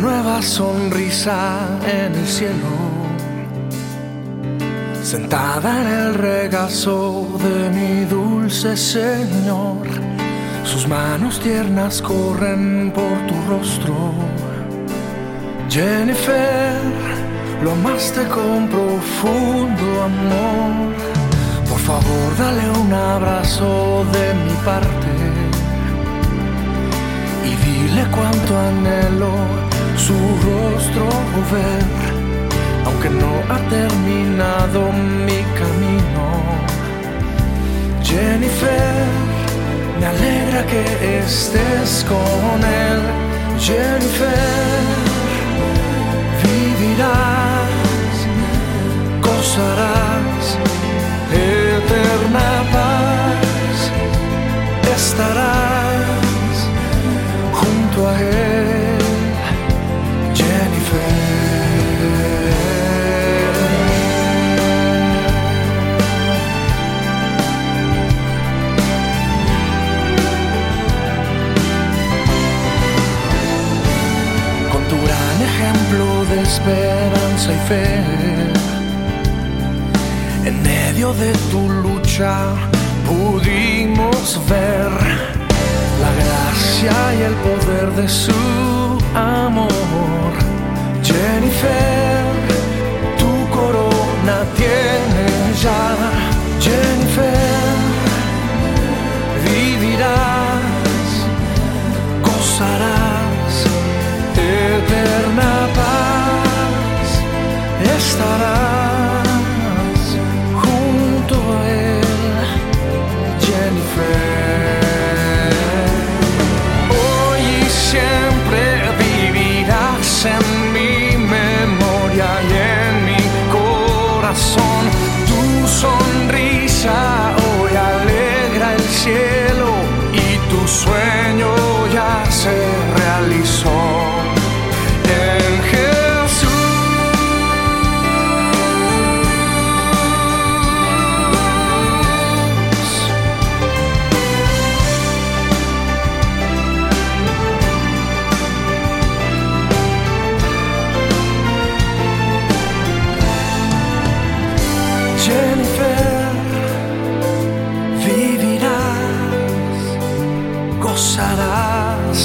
nueva sonrisa en el cielo, sentada en el regazo de mi dulce Señor. Sus manos tiernas corren por tu rostro. Jennifer, lo amaste con profundo amor. Por favor, dale un abrazo de mi parte y dile cuánto anhelo su rostro ver, aunque no ha terminado mi camino. Jennifer, me alegra que estés con él. Jennifer, vivirás, a él, Jennifer. Con tu gran ejemplo de esperanza y fe, en medio de tu lucha pudimos ver poder de eterna